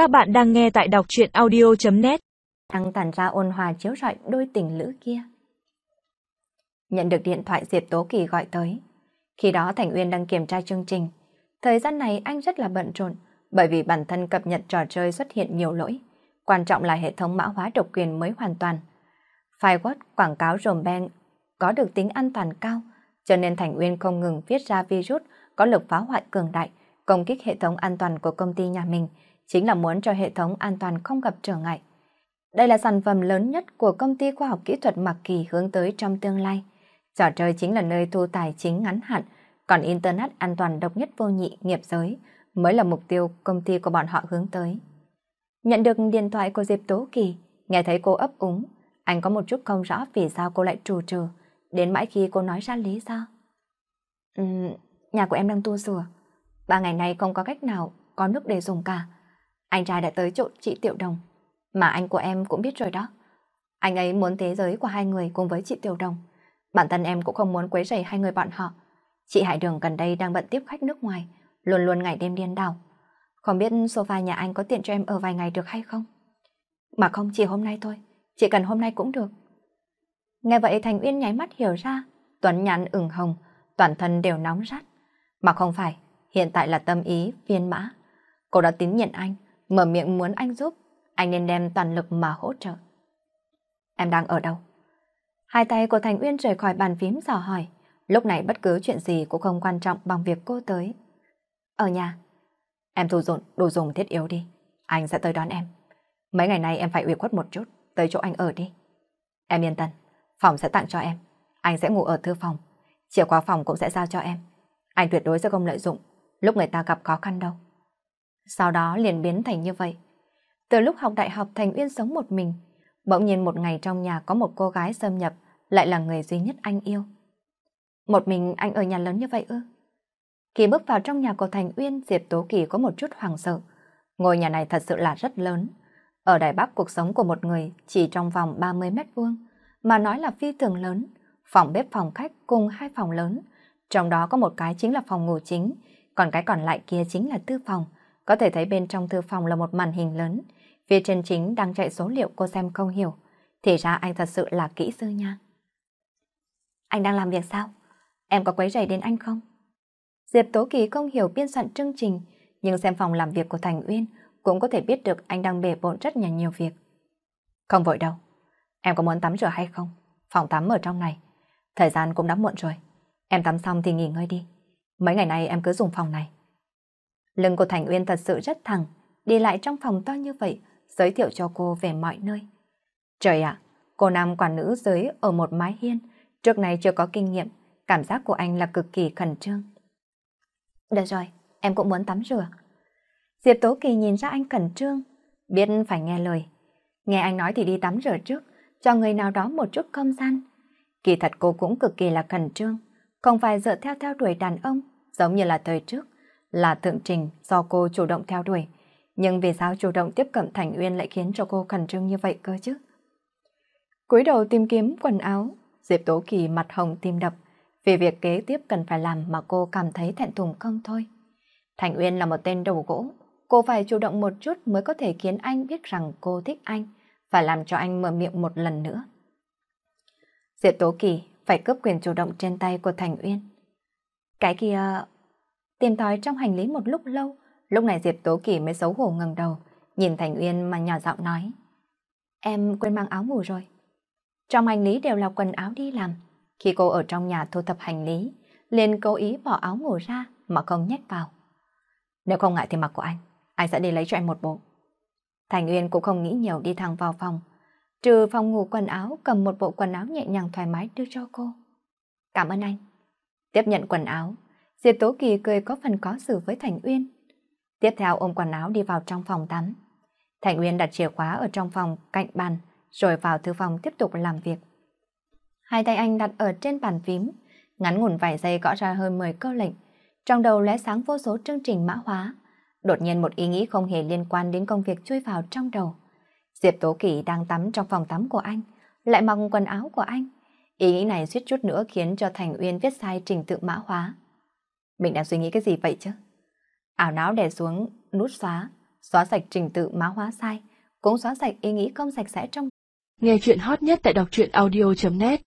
Các bạn đang nghe tại đọc chuyện audio.net Đang tàn ra ôn hòa chiếu rọi đôi tình lữ kia. Nhận được điện thoại Diệp Tố Kỳ gọi tới. Khi đó Thành Uyên đang kiểm tra chương trình. Thời gian này anh rất là bận rộn bởi vì bản thân cập nhật trò chơi xuất hiện nhiều lỗi. Quan trọng là hệ thống mã hóa độc quyền mới hoàn toàn. Firewatch quảng cáo rồm beng có được tính an toàn cao, cho nên Thành Uyên không ngừng viết ra virus có lực phá hoại cường đại, công kích hệ thống an toàn của công ty nhà mình, chính là muốn cho hệ thống an toàn không gặp trở ngại. Đây là sản phẩm lớn nhất của công ty khoa học kỹ thuật Mạc Kỳ hướng tới trong tương lai. Trò chơi chính là nơi thu tài chính ngắn hạn, còn Internet an toàn độc nhất vô nhị nghiệp giới mới là mục tiêu công ty của bọn họ hướng tới. Nhận được điện thoại của Diệp Tố Kỳ, nghe thấy cô ấp úng, anh có một chút không rõ vì sao cô lại trù trừ, đến mãi khi cô nói ra lý do. Uhm, nhà của em đang tu sửa, ba ngày nay không có cách nào có nước để dùng cả. Anh trai đã tới chỗ chị Tiểu Đồng, mà anh của em cũng biết rồi đó. Anh ấy muốn thế giới của hai người cùng với chị Tiểu Đồng. Bản thân em cũng không muốn quấy rầy hai người bọn họ. Chị Hải Đường gần đây đang bận tiếp khách nước ngoài, luôn luôn ngày đêm điên đảo. Không biết sofa nhà anh có tiện cho em ở vài ngày được hay không? Mà không chỉ hôm nay thôi, chỉ cần hôm nay cũng được. Nghe vậy Thành Uyên nháy mắt hiểu ra, Tuấn nhắn ửng hồng, toàn thân đều nóng rát. Mà không phải, hiện tại là tâm ý, viên mã. Cô đã tín nhiệm anh, mở miệng muốn anh giúp, anh nên đem toàn lực mà hỗ trợ. Em đang ở đâu? Hai tay của Thành Uyên rời khỏi bàn phím dò hỏi, lúc này bất cứ chuyện gì cũng không quan trọng bằng việc cô tới. Ở nhà. Em thu dọn đồ dùng thiết yếu đi, anh sẽ tới đón em. Mấy ngày nay em phải ủy khuất một chút, tới chỗ anh ở đi. Em yên tâm, phòng sẽ tặng cho em, anh sẽ ngủ ở thư phòng, chìa khóa phòng cũng sẽ giao cho em. Anh tuyệt đối sẽ không lợi dụng lúc người ta gặp khó khăn đâu. Sau đó liền biến thành như vậy. Từ lúc học đại học Thành Uyên sống một mình, bỗng nhiên một ngày trong nhà có một cô gái xâm nhập, lại là người duy nhất anh yêu. Một mình anh ở nhà lớn như vậy ư? Khi bước vào trong nhà của Thành Uyên, Diệp Tố Kỳ có một chút hoàng sợ. Ngôi nhà này thật sự là rất lớn. Ở Đài Bắc cuộc sống của một người chỉ trong vòng 30 mét vuông, mà nói là phi thường lớn. Phòng bếp phòng khách cùng hai phòng lớn. Trong đó có một cái chính là phòng ngủ chính, còn cái còn lại kia chính là tư phòng. Có thể thấy bên trong thư phòng là một màn hình lớn. Phía trên chính đang chạy số liệu cô xem không hiểu. Thì ra anh thật sự là kỹ sư nha. Anh đang làm việc sao? Em có quấy rầy đến anh không? Diệp Tố Kỳ không hiểu biên soạn chương trình, nhưng xem phòng làm việc của Thành Uyên cũng có thể biết được anh đang bể bộn rất là nhiều việc. Không vội đâu. Em có muốn tắm rửa hay không? Phòng tắm ở trong này. Thời gian cũng đã muộn rồi. Em tắm xong thì nghỉ ngơi đi. Mấy ngày nay em cứ dùng phòng này. Lưng của Thành Uyên thật sự rất thẳng, đi lại trong phòng to như vậy, giới thiệu cho cô về mọi nơi. Trời ạ, cô nam quản nữ giới ở một mái hiên, trước này chưa có kinh nghiệm, cảm giác của anh là cực kỳ khẩn trương. Được rồi, em cũng muốn tắm rửa. Diệp Tố Kỳ nhìn ra anh khẩn trương, biết phải nghe lời. Nghe anh nói thì đi tắm rửa trước, cho người nào đó một chút không gian. Kỳ thật cô cũng cực kỳ là khẩn trương, không phải dựa theo theo đuổi đàn ông, giống như là thời trước, là thượng trình do cô chủ động theo đuổi. Nhưng vì sao chủ động tiếp cận Thành Uyên lại khiến cho cô khẩn trương như vậy cơ chứ? cúi đầu tìm kiếm quần áo, Diệp Tố Kỳ mặt hồng tim đập, vì việc kế tiếp cần phải làm mà cô cảm thấy thẹn thùng không thôi. Thành Uyên là một tên đầu gỗ, cô phải chủ động một chút mới có thể khiến anh biết rằng cô thích anh, và làm cho anh mở miệng một lần nữa. Diệp Tố Kỳ phải cướp quyền chủ động trên tay của Thành Uyên. Cái kia... Tìm tòi trong hành lý một lúc lâu, lúc này Diệp Tố Kỳ mới xấu hổ ngẩng đầu, nhìn Thành Uyên mà nhỏ giọng nói. Em quên mang áo ngủ rồi. Trong hành lý đều là quần áo đi làm. Khi cô ở trong nhà thu thập hành lý, liền cố ý bỏ áo ngủ ra mà không nhét vào. Nếu không ngại thì mặc của anh, anh sẽ đi lấy cho em một bộ. Thành Uyên cũng không nghĩ nhiều đi thẳng vào phòng, trừ phòng ngủ quần áo cầm một bộ quần áo nhẹ nhàng thoải mái đưa cho cô. Cảm ơn anh. Tiếp nhận quần áo, Diệp Tố Kỳ cười có phần có xử với Thành Uyên. Tiếp theo ôm quần áo đi vào trong phòng tắm. Thành Uyên đặt chìa khóa ở trong phòng cạnh bàn, rồi vào thư phòng tiếp tục làm việc. Hai tay anh đặt ở trên bàn phím, ngắn ngủn vài giây gõ ra hơn 10 câu lệnh. Trong đầu lóe sáng vô số chương trình mã hóa. Đột nhiên một ý nghĩ không hề liên quan đến công việc chui vào trong đầu. Diệp Tố Kỳ đang tắm trong phòng tắm của anh, lại mặc quần áo của anh. Ý nghĩ này suýt chút nữa khiến cho Thành Uyên viết sai trình tự mã hóa. Mình đang suy nghĩ cái gì vậy chứ? Ảo não đè xuống, nút xóa, xóa sạch trình tự mã hóa sai, cũng xóa sạch ý nghĩ không sạch sẽ trong. Nghe chuyện hot nhất tại đọc truyện audio.net